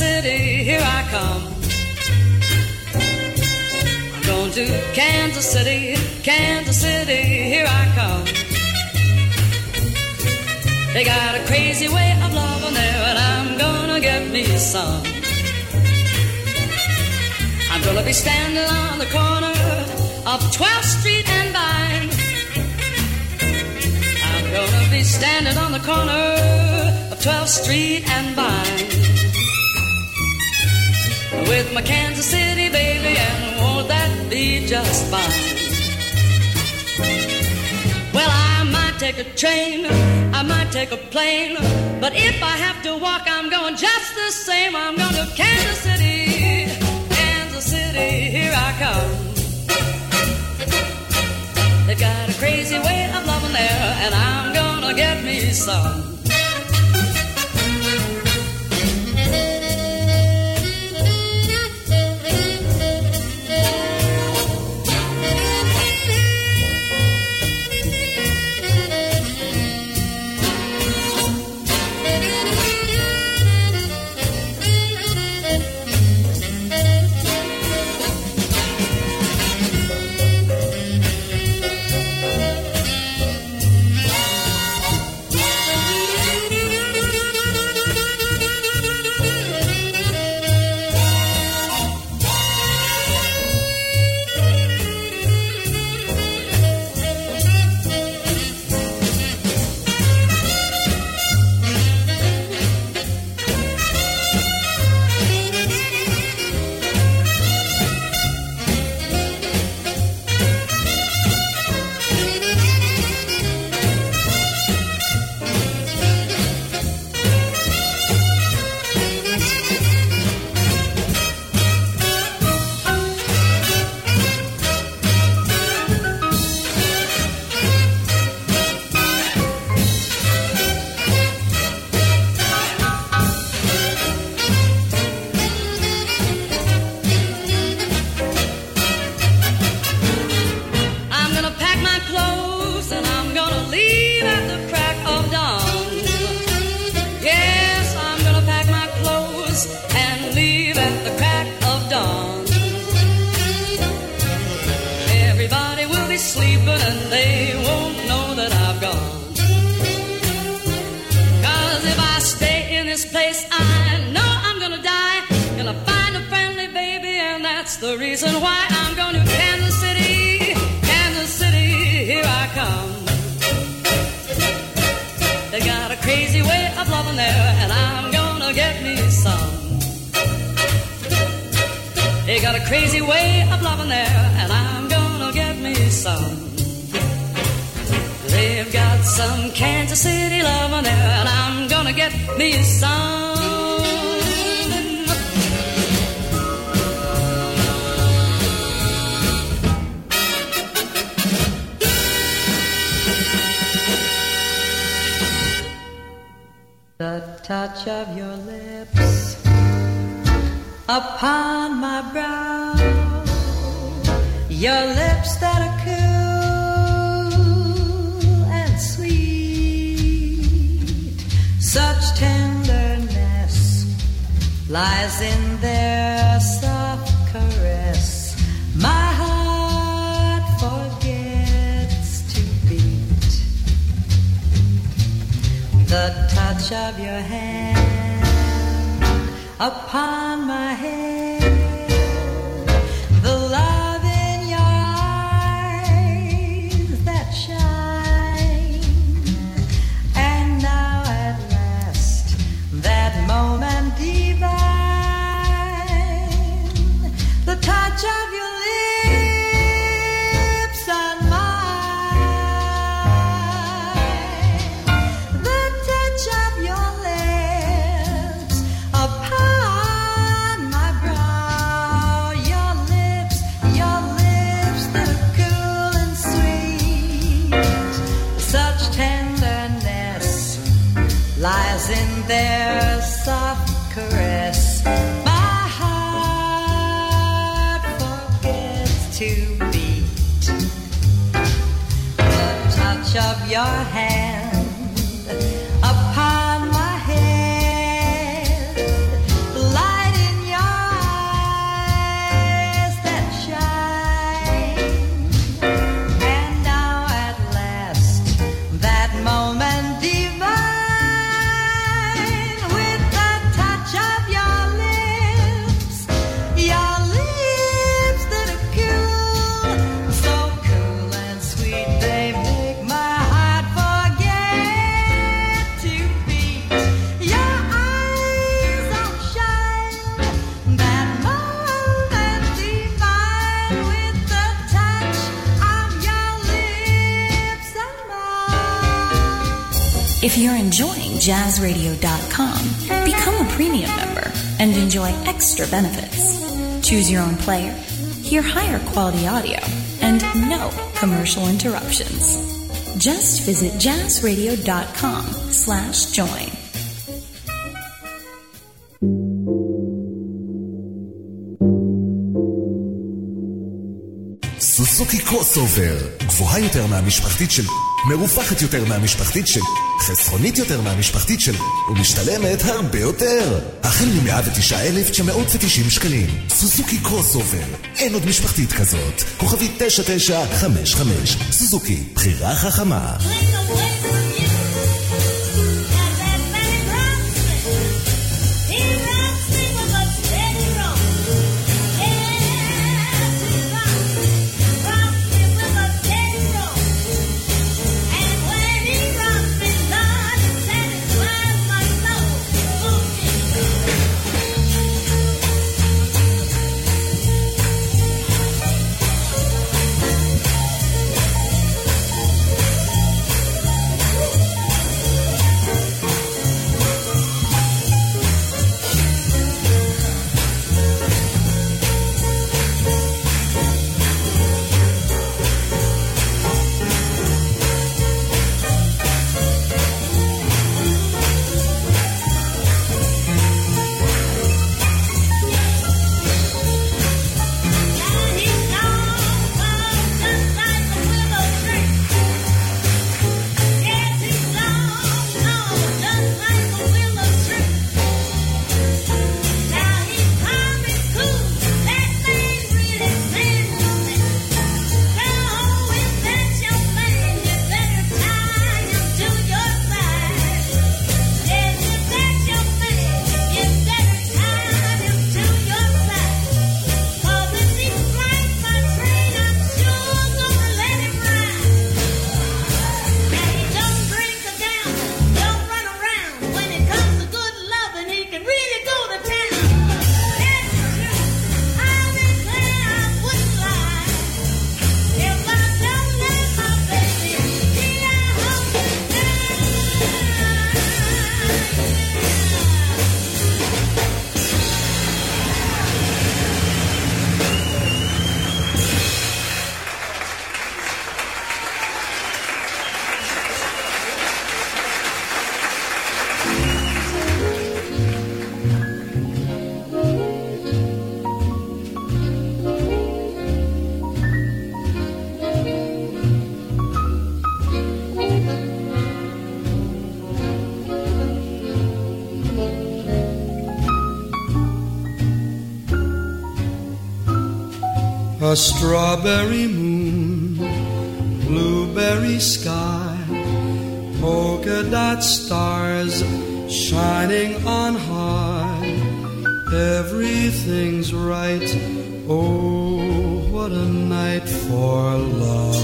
City, here I come. I'm going to Kansas City, Kansas City, here I come. They got a crazy way of loving there, and I'm gonna get me some. I'm gonna be standing on the corner of 12th Street and Vine. I'm gonna be standing on the corner of 12th Street and Vine. With my Kansas City baby, and won't that be just fine? Well, I might take a train, I might take a plane, but if I have to walk, I'm going just the same. I'm going to Kansas City, Kansas City, here I come. They got a crazy way of loving there, and I'm gonna get me some. Gonna leave at the crack of dawn. Yes, I'm gonna pack my clothes and leave at the crack of dawn. Everybody will be sleeping and they won't know that I've gone. Cause if I stay in this place, I know I'm gonna die. Gonna find a friendly baby, and that's the reason why I'm way of loving there, and I'm gonna get me some. They got a crazy way of loving there, and I'm gonna get me some. They've got some Kansas City loving there, and I'm gonna get me some. Touch of your lips upon my brow, your lips that are cool and sweet, such tenderness lies in their the touch of your hand upon my head, you're enjoying jazzradio.com, become a premium member and enjoy extra benefits. Choose your own player, hear higher quality audio, and no commercial interruptions. Just visit jazzradio.com slash join. קרוס אובר, גבוהה יותר מהמשפחתית של מרופחת יותר מהמשפחתית של חסכונית יותר מהמשפחתית של ומשתלמת הרבה יותר. החל מ-109,990 שקלים. סוזוקי קרוס אובר. אין עוד משפחתית כזאת. כוכבי 9955. סוזוקי, בחירה חכמה. A strawberry moon, blueberry sky, polka dot stars shining on high. Everything's right. Oh, what a night for love.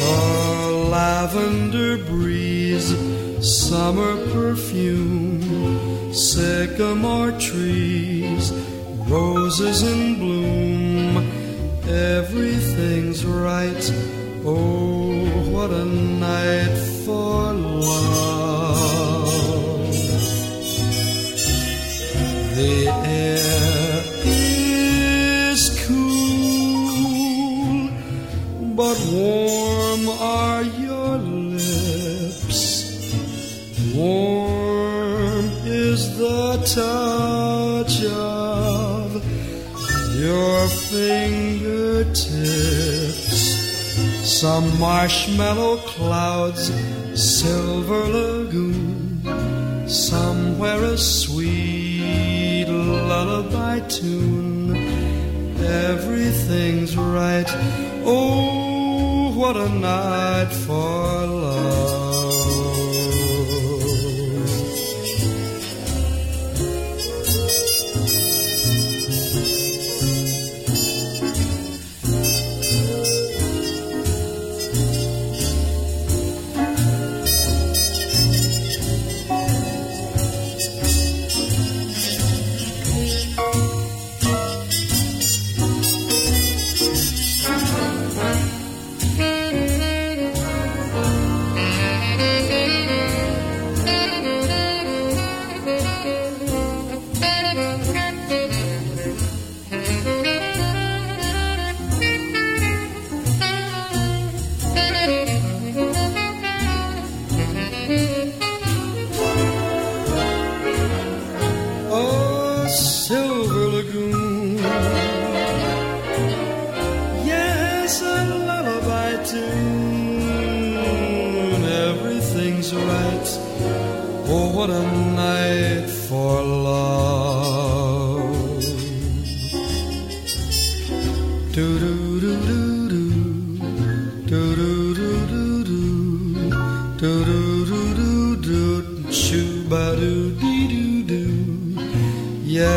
A lavender breeze, summer perfume, sycamore trees, roses in bloom. Everything's right. Oh, what a night for love. The air is cool, but warm are your lips. Warm is the touch fingertips. Some marshmallow clouds, silver lagoon, somewhere a sweet lullaby tune. Everything's right. Oh, what a night for love.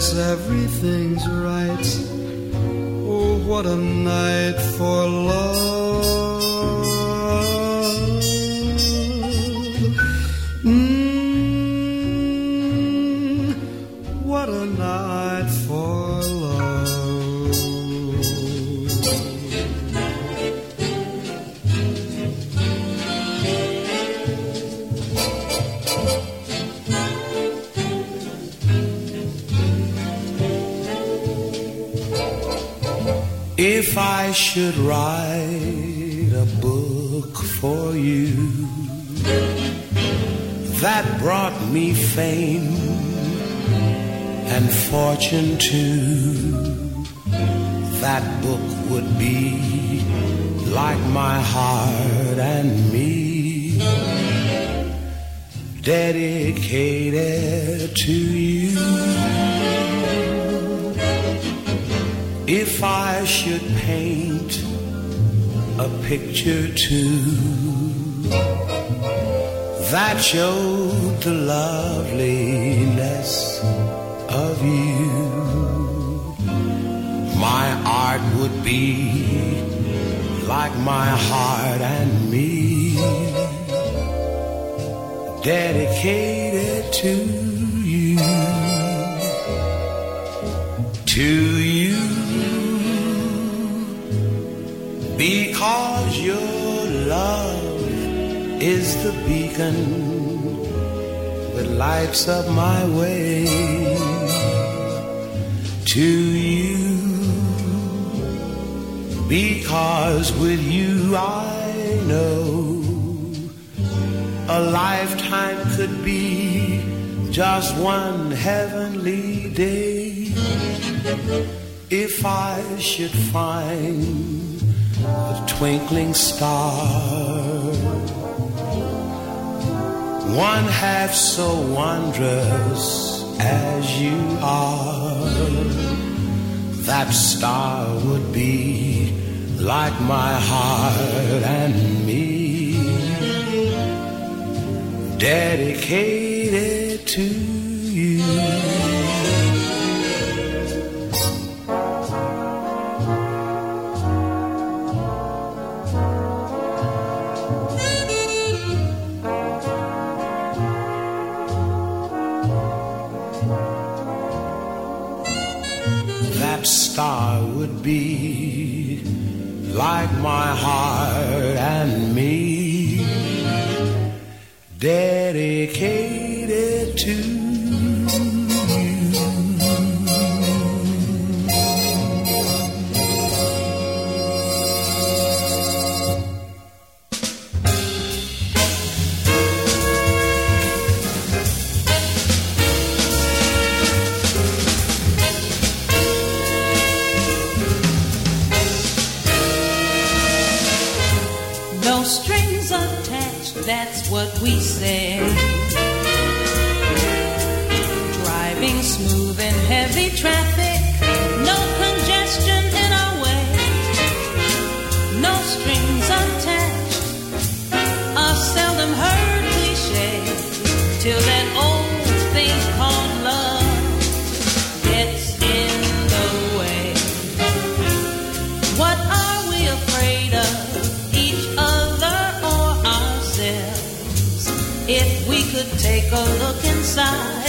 Yes, everything's right. If I should write a book for you that brought me fame and fortune too, that book would be like my heart and me, dedicated to you. If I should paint a picture too. That showed the loveliness of you, my art would be like my heart and me, dedicated to you, to you. Because your love is the beacon that lights up my way to you. Because with you I know a lifetime could be just one heavenly day. If I should find a twinkling star, one half so wondrous as you are. That star would be like my heart and me, dedicated to you. Star would be like my heart and me, dedicated to take a look inside,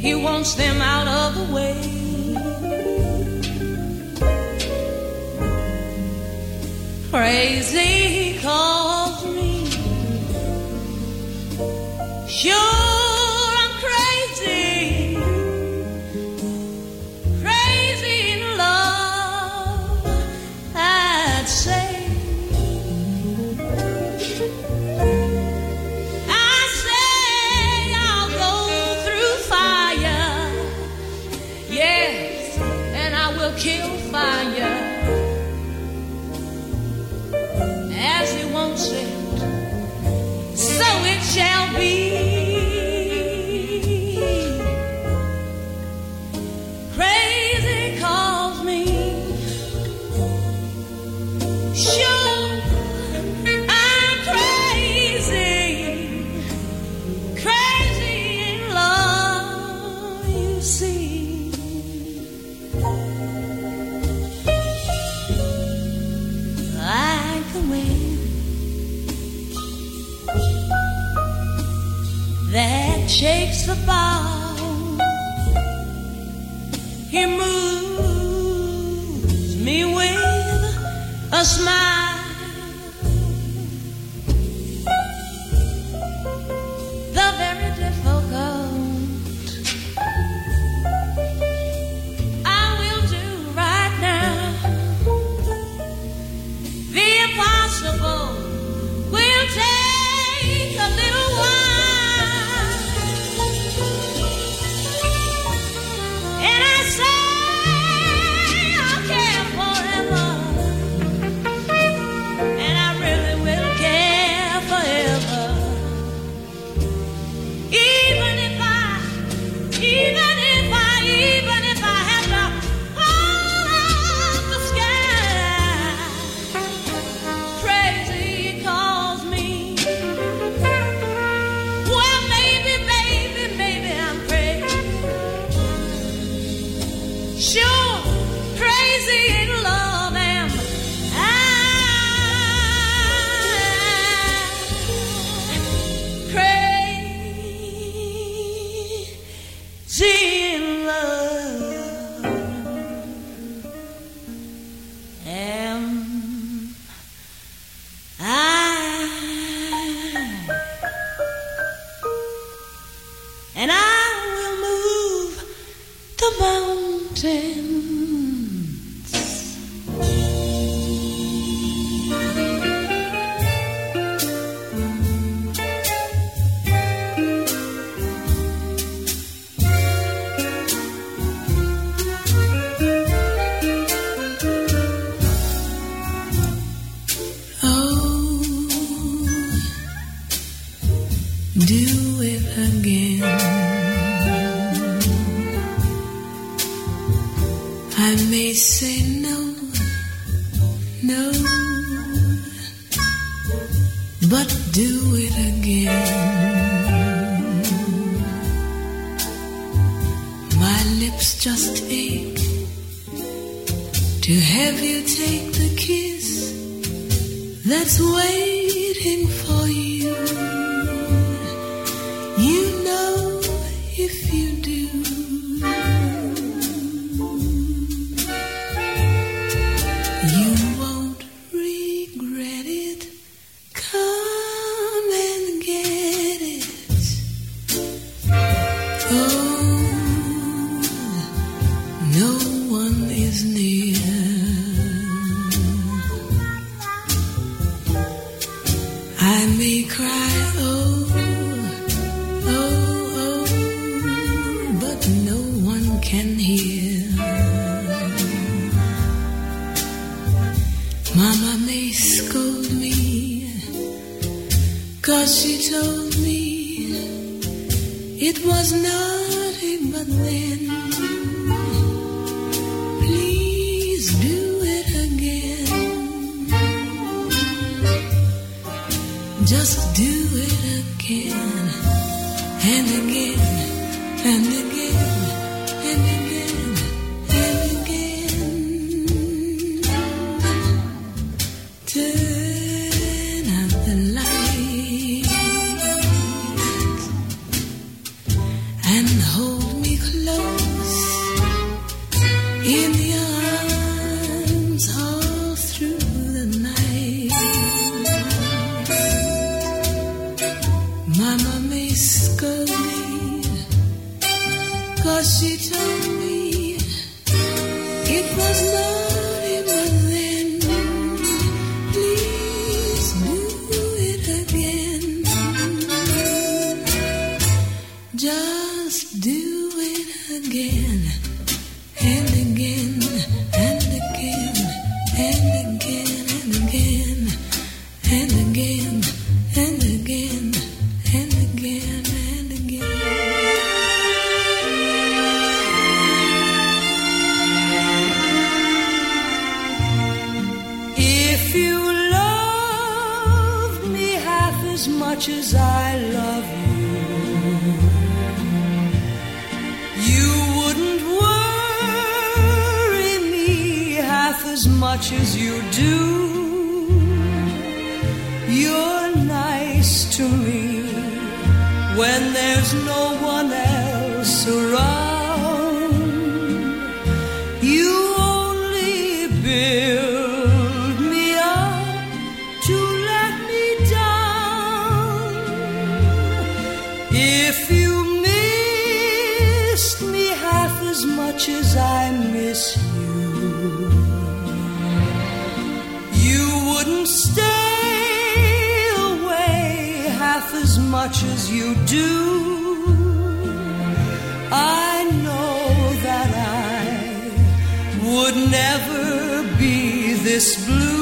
He wants them out of the way. Crazy he calls me. Sure. takes the bow. He moves me with a smile. mountain. Just do it again and again and again. missed me half as much as I miss you. You wouldn't stay away half as much as you do. I know that I would never be this blue.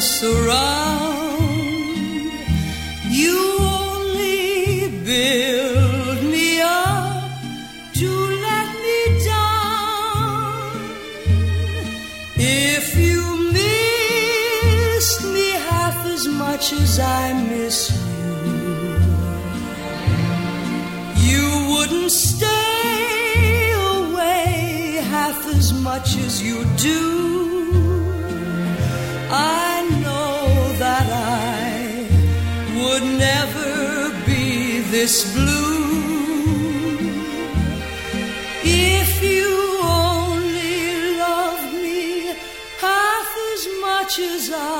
surround. You only build me up to let me down. If you missed me half as much as I miss you, you wouldn't stay away half as much as you do. this blue. If you only love me half as much as I